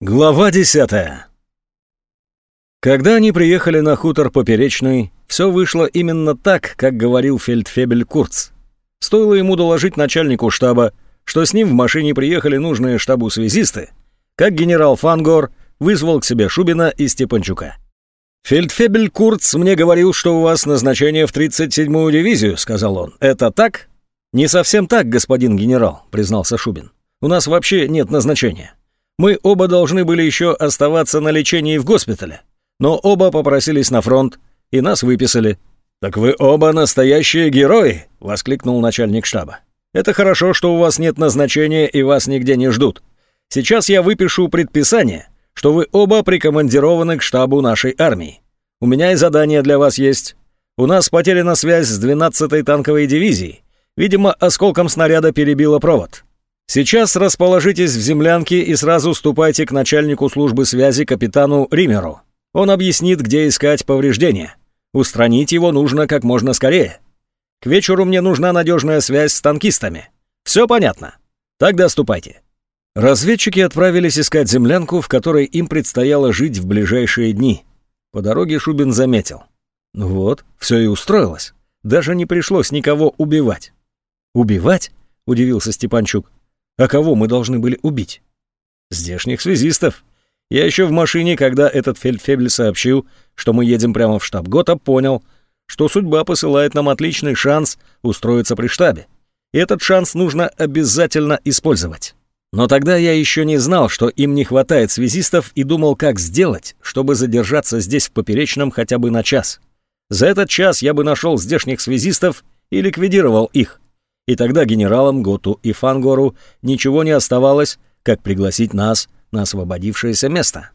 Глава десятая. Когда они приехали на хутор Поперечный, все вышло именно так, как говорил фельдфебель Курц. Стоило ему доложить начальнику штаба, что с ним в машине приехали нужные штабу связисты, как генерал Фангор вызвал к себе Шубина и Степанчука. «Фельдфебель Курц мне говорил, что у вас назначение в 37-ю дивизию», — сказал он. «Это так?» «Не совсем так, господин генерал», — признался Шубин. «У нас вообще нет назначения. Мы оба должны были еще оставаться на лечении в госпитале, но оба попросились на фронт, и нас выписали». «Так вы оба настоящие герои!» — воскликнул начальник штаба. «Это хорошо, что у вас нет назначения и вас нигде не ждут. Сейчас я выпишу предписание, что вы оба прикомандированы к штабу нашей армии. У меня и задание для вас есть. У нас потеряна связь с 12-й танковой дивизией. Видимо, осколком снаряда перебило провод. Сейчас расположитесь в землянке и сразу ступайте к начальнику службы связи капитану Римеру. Он объяснит, где искать повреждения. Устранить его нужно как можно скорее. К вечеру мне нужна надежная связь с танкистами. Все понятно? Тогда ступайте». Разведчики отправились искать землянку, в которой им предстояло жить в ближайшие дни. По дороге Шубин заметил. Ну вот, все и устроилось. Даже не пришлось никого убивать. «Убивать?» — удивился Степанчук. А кого мы должны были убить? Здешних связистов. Я еще в машине, когда этот фельдфебель сообщил, что мы едем прямо в штаб ГОТА, понял, что судьба посылает нам отличный шанс устроиться при штабе. И этот шанс нужно обязательно использовать. Но тогда я еще не знал, что им не хватает связистов и думал, как сделать, чтобы задержаться здесь в Поперечном хотя бы на час. За этот час я бы нашел здешних связистов и ликвидировал их и тогда генералам Готу и Фангору ничего не оставалось, как пригласить нас на освободившееся место.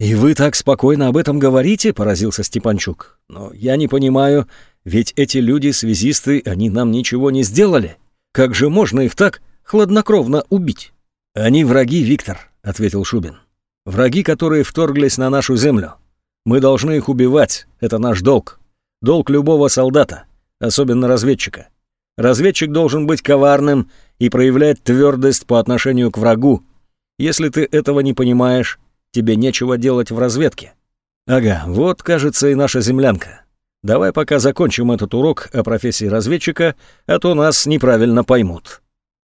«И вы так спокойно об этом говорите?» — поразился Степанчук. «Но я не понимаю, ведь эти люди-связисты, они нам ничего не сделали. Как же можно их так хладнокровно убить?» «Они враги, Виктор», — ответил Шубин. «Враги, которые вторглись на нашу землю. Мы должны их убивать, это наш долг. Долг любого солдата, особенно разведчика. Разведчик должен быть коварным и проявлять твердость по отношению к врагу. Если ты этого не понимаешь, тебе нечего делать в разведке. Ага, вот, кажется, и наша землянка. Давай пока закончим этот урок о профессии разведчика, а то нас неправильно поймут.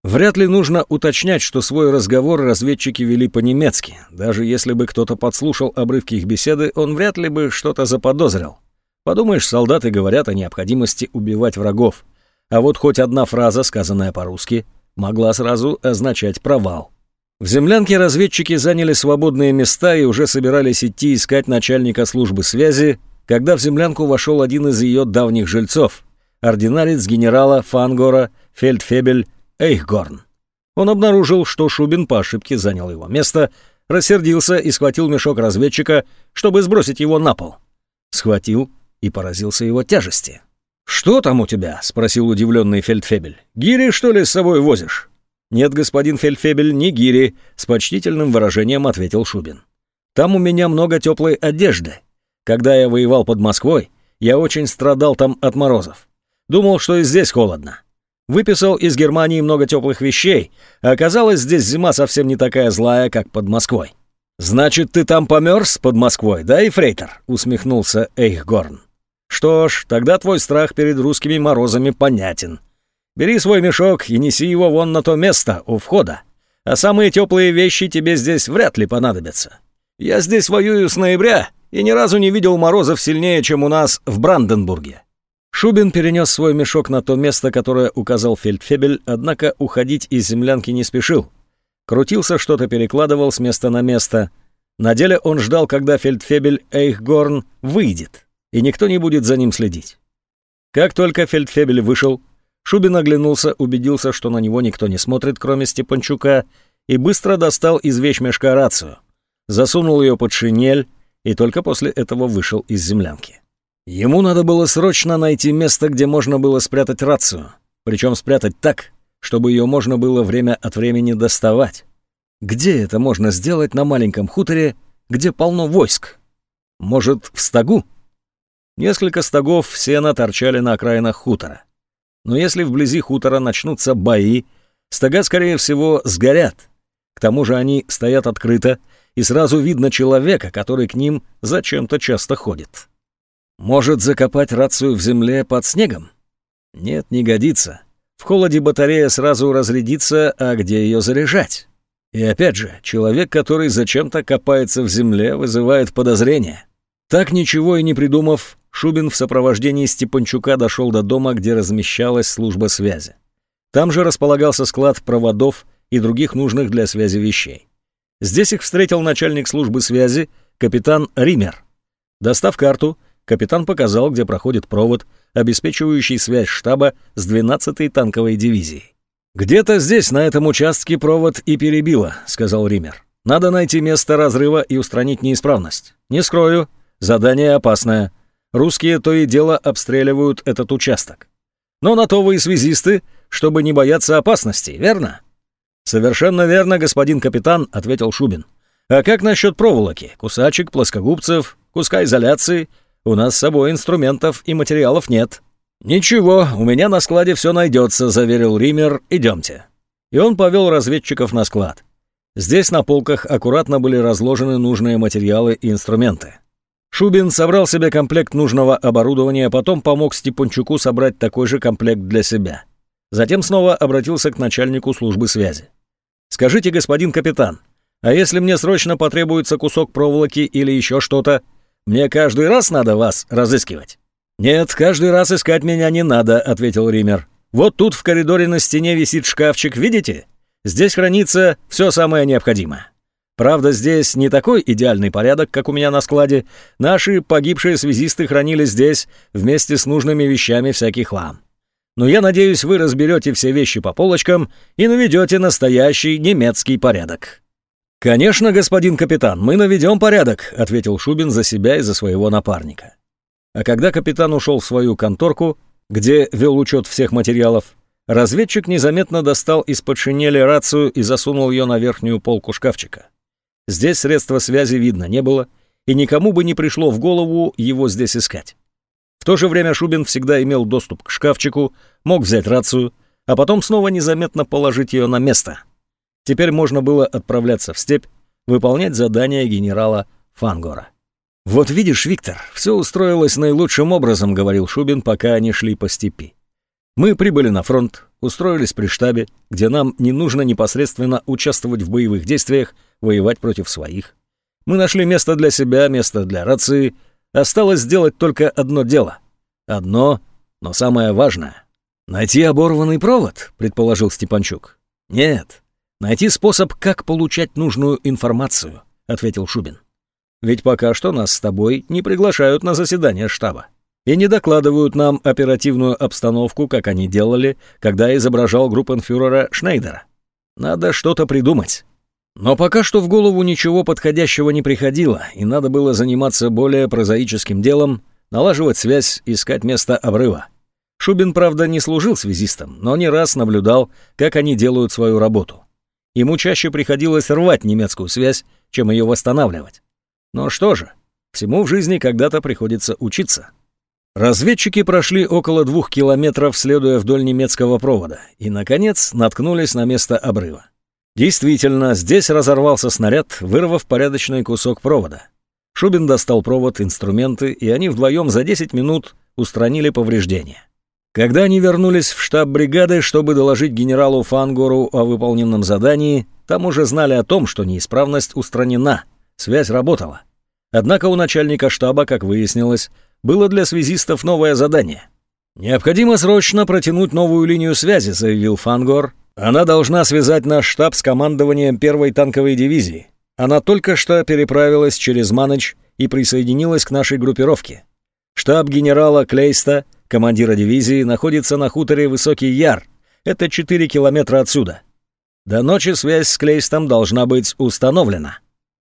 Вряд ли нужно уточнять, что свой разговор разведчики вели по-немецки. Даже если бы кто-то подслушал обрывки их беседы, он вряд ли бы что-то заподозрил. Подумаешь, солдаты говорят о необходимости убивать врагов а вот хоть одна фраза, сказанная по-русски, могла сразу означать провал. В землянке разведчики заняли свободные места и уже собирались идти искать начальника службы связи, когда в землянку вошел один из ее давних жильцов, ординарец генерала Фангора Фельдфебель Эйхгорн. Он обнаружил, что Шубин по ошибке занял его место, рассердился и схватил мешок разведчика, чтобы сбросить его на пол. Схватил и поразился его тяжести. «Что там у тебя?» — спросил удивленный Фельдфебель. «Гири, что ли, с собой возишь?» «Нет, господин Фельдфебель, не гири», — с почтительным выражением ответил Шубин. «Там у меня много теплой одежды. Когда я воевал под Москвой, я очень страдал там от морозов. Думал, что и здесь холодно. Выписал из Германии много теплых вещей, а оказалось, здесь зима совсем не такая злая, как под Москвой». «Значит, ты там померз под Москвой, да, и фрейтер?» — усмехнулся Эйхгорн. Что ж, тогда твой страх перед русскими морозами понятен. Бери свой мешок и неси его вон на то место у входа. А самые теплые вещи тебе здесь вряд ли понадобятся. Я здесь воюю с ноября и ни разу не видел морозов сильнее, чем у нас в Бранденбурге». Шубин перенес свой мешок на то место, которое указал Фельдфебель, однако уходить из землянки не спешил. Крутился, что-то перекладывал с места на место. На деле он ждал, когда Фельдфебель Эйхгорн выйдет и никто не будет за ним следить. Как только Фельдфебель вышел, Шубин оглянулся, убедился, что на него никто не смотрит, кроме Степанчука, и быстро достал из вещмешка рацию, засунул ее под шинель и только после этого вышел из землянки. Ему надо было срочно найти место, где можно было спрятать рацию, причем спрятать так, чтобы ее можно было время от времени доставать. Где это можно сделать на маленьком хуторе, где полно войск? Может, в стогу? Несколько стогов сена торчали на окраинах хутора. Но если вблизи хутора начнутся бои, стога, скорее всего, сгорят. К тому же они стоят открыто, и сразу видно человека, который к ним зачем-то часто ходит. Может закопать рацию в земле под снегом? Нет, не годится. В холоде батарея сразу разрядится, а где ее заряжать? И опять же, человек, который зачем-то копается в земле, вызывает подозрения. Так ничего и не придумав, Шубин в сопровождении Степанчука дошел до дома, где размещалась служба связи. Там же располагался склад проводов и других нужных для связи вещей. Здесь их встретил начальник службы связи, капитан Ример. Достав карту, капитан показал, где проходит провод, обеспечивающий связь штаба с 12-й танковой дивизией. «Где-то здесь, на этом участке, провод и перебило», — сказал Ример. «Надо найти место разрыва и устранить неисправность. Не скрою, задание опасное. Русские то и дело обстреливают этот участок. Но на то вы и связисты, чтобы не бояться опасности, верно?» «Совершенно верно, господин капитан», — ответил Шубин. «А как насчет проволоки, кусачек, плоскогубцев, куска изоляции? У нас с собой инструментов и материалов нет». «Ничего, у меня на складе все найдется», — заверил Ример. «Идемте». И он повел разведчиков на склад. Здесь на полках аккуратно были разложены нужные материалы и инструменты. Шубин собрал себе комплект нужного оборудования, потом помог Степанчуку собрать такой же комплект для себя. Затем снова обратился к начальнику службы связи. «Скажите, господин капитан, а если мне срочно потребуется кусок проволоки или еще что-то, мне каждый раз надо вас разыскивать?» «Нет, каждый раз искать меня не надо», — ответил Ример. «Вот тут в коридоре на стене висит шкафчик, видите? Здесь хранится все самое необходимое. Правда, здесь не такой идеальный порядок, как у меня на складе. Наши погибшие связисты хранили здесь вместе с нужными вещами всякий хлам. Но я надеюсь, вы разберете все вещи по полочкам и наведете настоящий немецкий порядок». «Конечно, господин капитан, мы наведем порядок», — ответил Шубин за себя и за своего напарника. А когда капитан ушел в свою конторку, где вел учет всех материалов, разведчик незаметно достал из-под шинели рацию и засунул ее на верхнюю полку шкафчика. Здесь средства связи видно не было, и никому бы не пришло в голову его здесь искать. В то же время Шубин всегда имел доступ к шкафчику, мог взять рацию, а потом снова незаметно положить ее на место. Теперь можно было отправляться в степь, выполнять задания генерала Фангора. «Вот видишь, Виктор, все устроилось наилучшим образом», — говорил Шубин, пока они шли по степи. «Мы прибыли на фронт, устроились при штабе, где нам не нужно непосредственно участвовать в боевых действиях, воевать против своих. Мы нашли место для себя, место для рации. Осталось сделать только одно дело. Одно, но самое важное. «Найти оборванный провод», — предположил Степанчук. «Нет, найти способ, как получать нужную информацию», — ответил Шубин. Ведь пока что нас с тобой не приглашают на заседание штаба и не докладывают нам оперативную обстановку, как они делали, когда изображал группенфюрера Шнейдера. Надо что-то придумать. Но пока что в голову ничего подходящего не приходило, и надо было заниматься более прозаическим делом, налаживать связь, искать место обрыва. Шубин, правда, не служил связистом, но не раз наблюдал, как они делают свою работу. Ему чаще приходилось рвать немецкую связь, чем ее восстанавливать. Но что же, всему в жизни когда-то приходится учиться. Разведчики прошли около двух километров, следуя вдоль немецкого провода, и, наконец, наткнулись на место обрыва. Действительно, здесь разорвался снаряд, вырвав порядочный кусок провода. Шубин достал провод, инструменты, и они вдвоем за 10 минут устранили повреждения. Когда они вернулись в штаб бригады, чтобы доложить генералу Фангору о выполненном задании, там уже знали о том, что неисправность устранена, связь работала. Однако у начальника штаба, как выяснилось, было для связистов новое задание. «Необходимо срочно протянуть новую линию связи», — заявил Фангор. «Она должна связать наш штаб с командованием первой танковой дивизии. Она только что переправилась через Маныч и присоединилась к нашей группировке. Штаб генерала Клейста, командира дивизии, находится на хуторе Высокий Яр. Это 4 километра отсюда. До ночи связь с Клейстом должна быть установлена».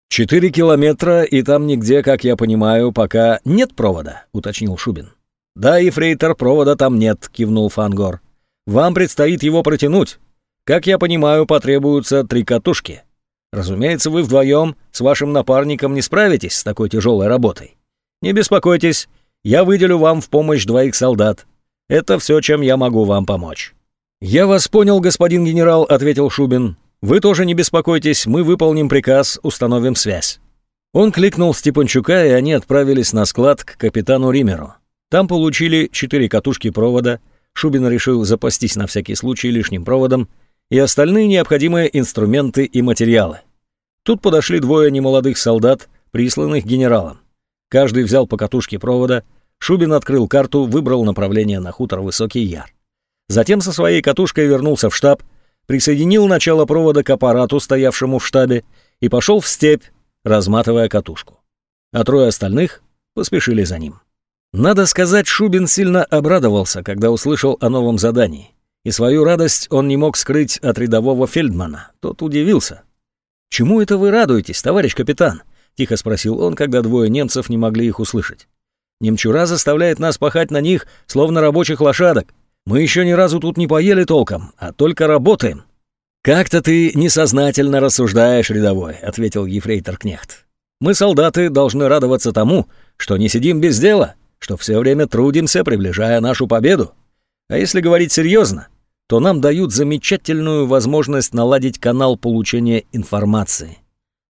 «Четыре километра, и там нигде, как я понимаю, пока нет провода», — уточнил Шубин. «Да, и фрейтор, провода там нет», — кивнул Фангор. «Вам предстоит его протянуть. Как я понимаю, потребуются три катушки. Разумеется, вы вдвоем с вашим напарником не справитесь с такой тяжелой работой. Не беспокойтесь, я выделю вам в помощь двоих солдат. Это все, чем я могу вам помочь». «Я вас понял, господин генерал», — ответил Шубин. Вы тоже не беспокойтесь, мы выполним приказ, установим связь». Он кликнул Степанчука, и они отправились на склад к капитану Римеру. Там получили четыре катушки провода, Шубин решил запастись на всякий случай лишним проводом и остальные необходимые инструменты и материалы. Тут подошли двое немолодых солдат, присланных генералом. Каждый взял по катушке провода, Шубин открыл карту, выбрал направление на хутор Высокий Яр. Затем со своей катушкой вернулся в штаб, присоединил начало провода к аппарату, стоявшему в штабе, и пошел в степь, разматывая катушку. А трое остальных поспешили за ним. Надо сказать, Шубин сильно обрадовался, когда услышал о новом задании. И свою радость он не мог скрыть от рядового Фельдмана. Тот удивился. «Чему это вы радуетесь, товарищ капитан?» — тихо спросил он, когда двое немцев не могли их услышать. «Немчура заставляет нас пахать на них, словно рабочих лошадок. Мы еще ни разу тут не поели толком, а только работаем». «Как-то ты несознательно рассуждаешь, рядовой», — ответил ефрейтор Кнехт. «Мы, солдаты, должны радоваться тому, что не сидим без дела, что все время трудимся, приближая нашу победу. А если говорить серьезно, то нам дают замечательную возможность наладить канал получения информации.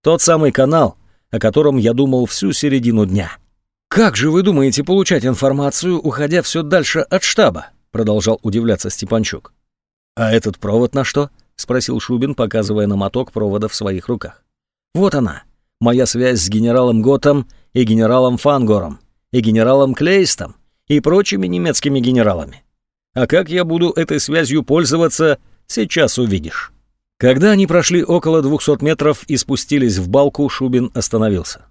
Тот самый канал, о котором я думал всю середину дня. «Как же вы думаете получать информацию, уходя все дальше от штаба?» продолжал удивляться Степанчук. «А этот провод на что?» — спросил Шубин, показывая на моток провода в своих руках. «Вот она, моя связь с генералом Готом и генералом Фангором, и генералом Клейстом, и прочими немецкими генералами. А как я буду этой связью пользоваться, сейчас увидишь». Когда они прошли около 200 метров и спустились в балку, Шубин остановился.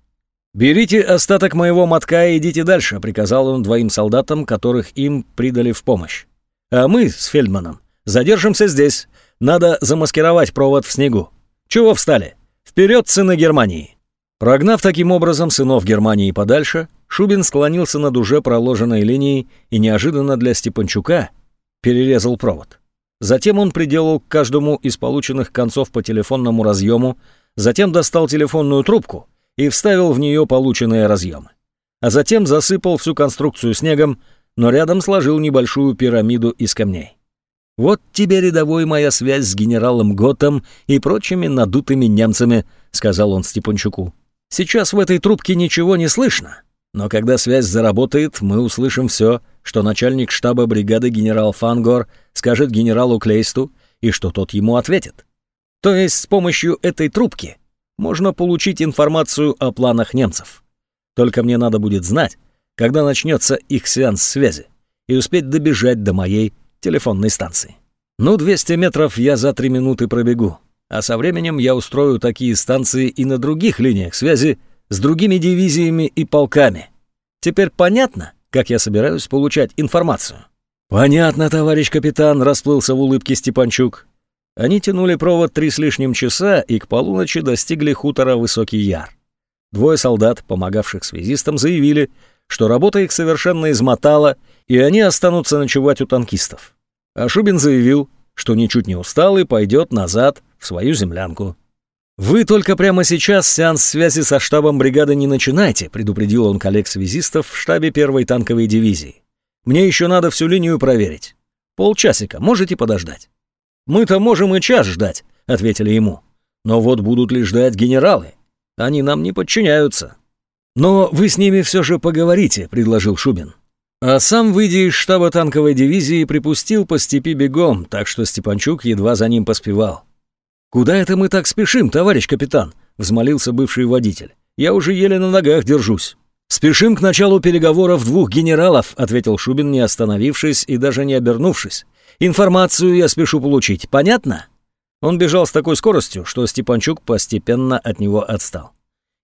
«Берите остаток моего мотка и идите дальше», — приказал он двоим солдатам, которых им придали в помощь. «А мы с Фельдманом задержимся здесь. Надо замаскировать провод в снегу. Чего встали? Вперед, сыны Германии!» Прогнав таким образом сынов Германии подальше, Шубин склонился над уже проложенной линией и неожиданно для Степанчука перерезал провод. Затем он приделал к каждому из полученных концов по телефонному разъему, затем достал телефонную трубку — и вставил в нее полученные разъемы. А затем засыпал всю конструкцию снегом, но рядом сложил небольшую пирамиду из камней. «Вот тебе, рядовой, моя связь с генералом Готом и прочими надутыми немцами», — сказал он Степанчуку. «Сейчас в этой трубке ничего не слышно, но когда связь заработает, мы услышим все, что начальник штаба бригады генерал Фангор скажет генералу Клейсту и что тот ему ответит. То есть с помощью этой трубки можно получить информацию о планах немцев. Только мне надо будет знать, когда начнется их сеанс связи, и успеть добежать до моей телефонной станции. Ну, 200 метров я за 3 минуты пробегу, а со временем я устрою такие станции и на других линиях связи с другими дивизиями и полками. Теперь понятно, как я собираюсь получать информацию? «Понятно, товарищ капитан», — расплылся в улыбке Степанчук. Они тянули провод три с лишним часа и к полуночи достигли хутора Высокий Яр. Двое солдат, помогавших связистам, заявили, что работа их совершенно измотала, и они останутся ночевать у танкистов. А Шубин заявил, что ничуть не устал и пойдет назад в свою землянку. «Вы только прямо сейчас сеанс связи со штабом бригады не начинайте», предупредил он коллег-связистов в штабе первой танковой дивизии. «Мне еще надо всю линию проверить. Полчасика можете подождать». «Мы-то можем и час ждать», — ответили ему. «Но вот будут ли ждать генералы? Они нам не подчиняются». «Но вы с ними все же поговорите», — предложил Шубин. А сам, выйдя из штаба танковой дивизии, припустил по степи бегом, так что Степанчук едва за ним поспевал. «Куда это мы так спешим, товарищ капитан?» — взмолился бывший водитель. «Я уже еле на ногах держусь». «Спешим к началу переговоров двух генералов», — ответил Шубин, не остановившись и даже не обернувшись. Информацию я спешу получить, понятно?» Он бежал с такой скоростью, что Степанчук постепенно от него отстал.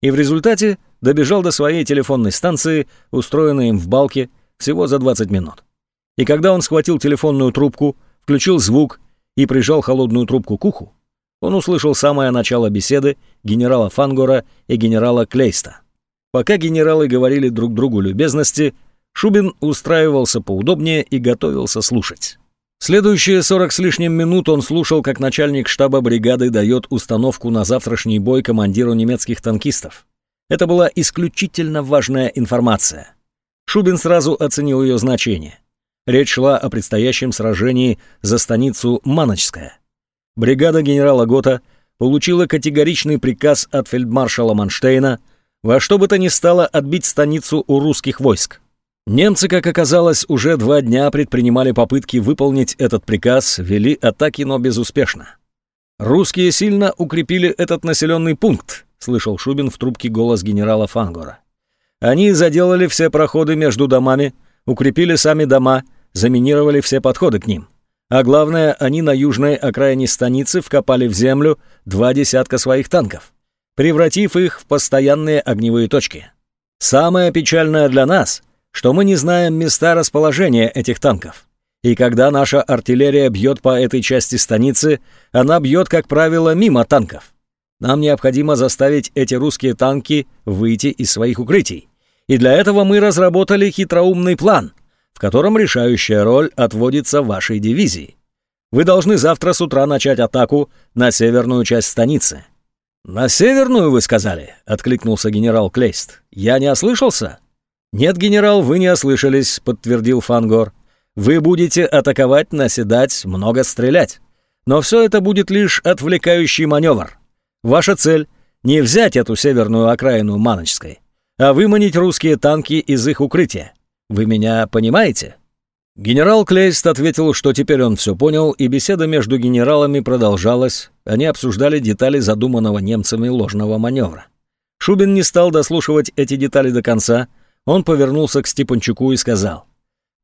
И в результате добежал до своей телефонной станции, устроенной им в балке, всего за 20 минут. И когда он схватил телефонную трубку, включил звук и прижал холодную трубку к уху, он услышал самое начало беседы генерала Фангора и генерала Клейста. Пока генералы говорили друг другу любезности, Шубин устраивался поудобнее и готовился слушать. Следующие сорок с лишним минут он слушал, как начальник штаба бригады дает установку на завтрашний бой командиру немецких танкистов. Это была исключительно важная информация. Шубин сразу оценил ее значение. Речь шла о предстоящем сражении за станицу Маночская. Бригада генерала Гота получила категоричный приказ от фельдмаршала Манштейна во что бы то ни стало отбить станицу у русских войск. Немцы, как оказалось, уже два дня предпринимали попытки выполнить этот приказ, вели атаки, но безуспешно. «Русские сильно укрепили этот населенный пункт», — слышал Шубин в трубке голос генерала Фангора. «Они заделали все проходы между домами, укрепили сами дома, заминировали все подходы к ним. А главное, они на южной окраине станицы вкопали в землю два десятка своих танков, превратив их в постоянные огневые точки. Самое печальное для нас, что мы не знаем места расположения этих танков. И когда наша артиллерия бьет по этой части станицы, она бьет, как правило, мимо танков. Нам необходимо заставить эти русские танки выйти из своих укрытий. И для этого мы разработали хитроумный план, в котором решающая роль отводится вашей дивизии. Вы должны завтра с утра начать атаку на северную часть станицы. «На северную, вы сказали?» — откликнулся генерал Клейст. «Я не ослышался?» «Нет, генерал, вы не ослышались», — подтвердил Фангор. Вы будете атаковать, наседать, много стрелять. Но все это будет лишь отвлекающий маневр. Ваша цель — не взять эту северную окраину Маночской, а выманить русские танки из их укрытия. Вы меня понимаете?» Генерал Клейст ответил, что теперь он все понял, и беседа между генералами продолжалась. Они обсуждали детали задуманного немцами ложного маневра. Шубин не стал дослушивать эти детали до конца. Он повернулся к Степанчуку и сказал.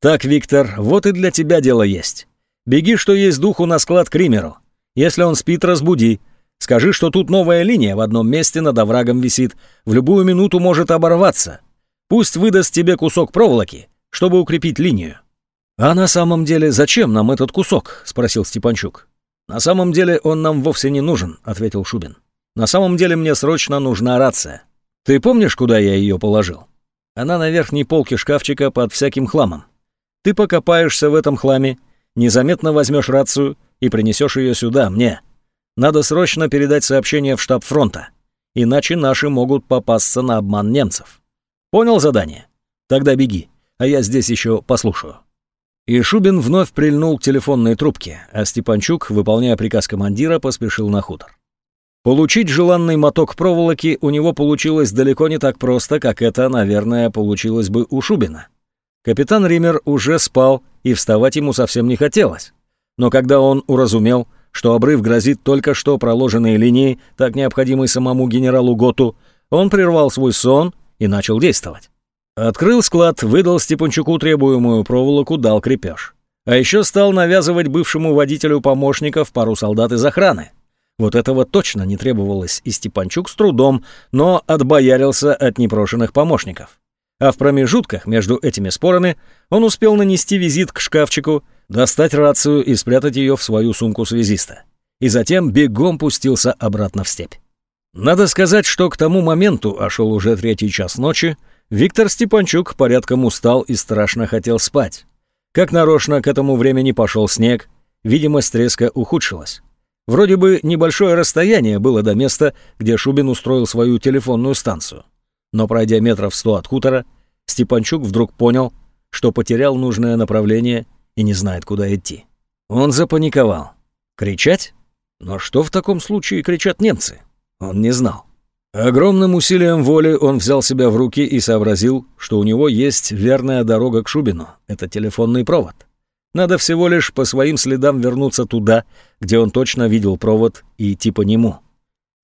«Так, Виктор, вот и для тебя дело есть. Беги, что есть духу, на склад к Римеру. Если он спит, разбуди. Скажи, что тут новая линия в одном месте над оврагом висит. В любую минуту может оборваться. Пусть выдаст тебе кусок проволоки, чтобы укрепить линию». «А на самом деле зачем нам этот кусок?» — спросил Степанчук. «На самом деле он нам вовсе не нужен», — ответил Шубин. «На самом деле мне срочно нужна рация. Ты помнишь, куда я ее положил? Она на верхней полке шкафчика под всяким хламом. Ты покопаешься в этом хламе, незаметно возьмешь рацию и принесешь ее сюда, мне. Надо срочно передать сообщение в штаб фронта, иначе наши могут попасться на обман немцев. Понял задание? Тогда беги, а я здесь еще послушаю». И Шубин вновь прильнул к телефонной трубке, а Степанчук, выполняя приказ командира, поспешил на хутор. Получить желанный моток проволоки у него получилось далеко не так просто, как это, наверное, получилось бы у Шубина. Капитан Ример уже спал, и вставать ему совсем не хотелось. Но когда он уразумел, что обрыв грозит только что проложенной линией, так необходимой самому генералу Готу, он прервал свой сон и начал действовать. Открыл склад, выдал Степанчуку требуемую проволоку, дал крепеж. А еще стал навязывать бывшему водителю помощников пару солдат из охраны. Вот этого точно не требовалось, и Степанчук с трудом, но отбоярился от непрошенных помощников. А в промежутках между этими спорами он успел нанести визит к шкафчику, достать рацию и спрятать ее в свою сумку связиста. И затем бегом пустился обратно в степь. Надо сказать, что к тому моменту, а шел уже третий час ночи, Виктор Степанчук порядком устал и страшно хотел спать. Как нарочно к этому времени пошел снег, видимость резко ухудшилась. Вроде бы небольшое расстояние было до места, где Шубин устроил свою телефонную станцию но пройдя метров сто от хутора, Степанчук вдруг понял, что потерял нужное направление и не знает, куда идти. Он запаниковал. Кричать? Но что в таком случае кричат немцы? Он не знал. Огромным усилием воли он взял себя в руки и сообразил, что у него есть верная дорога к Шубину. Это телефонный провод. Надо всего лишь по своим следам вернуться туда, где он точно видел провод, и идти по нему.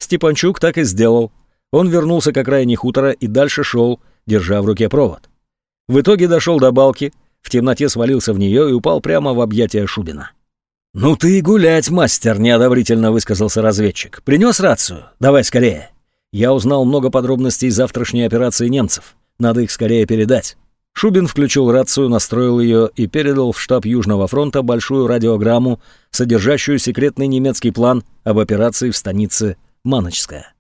Степанчук так и сделал, он вернулся к окраине хутора и дальше шел, держа в руке провод. В итоге дошел до балки, в темноте свалился в нее и упал прямо в объятия Шубина. «Ну ты и гулять, мастер!» — неодобрительно высказался разведчик. «Принес рацию? Давай скорее!» Я узнал много подробностей завтрашней операции немцев. Надо их скорее передать. Шубин включил рацию, настроил ее и передал в штаб Южного фронта большую радиограмму, содержащую секретный немецкий план об операции в станице Маночская.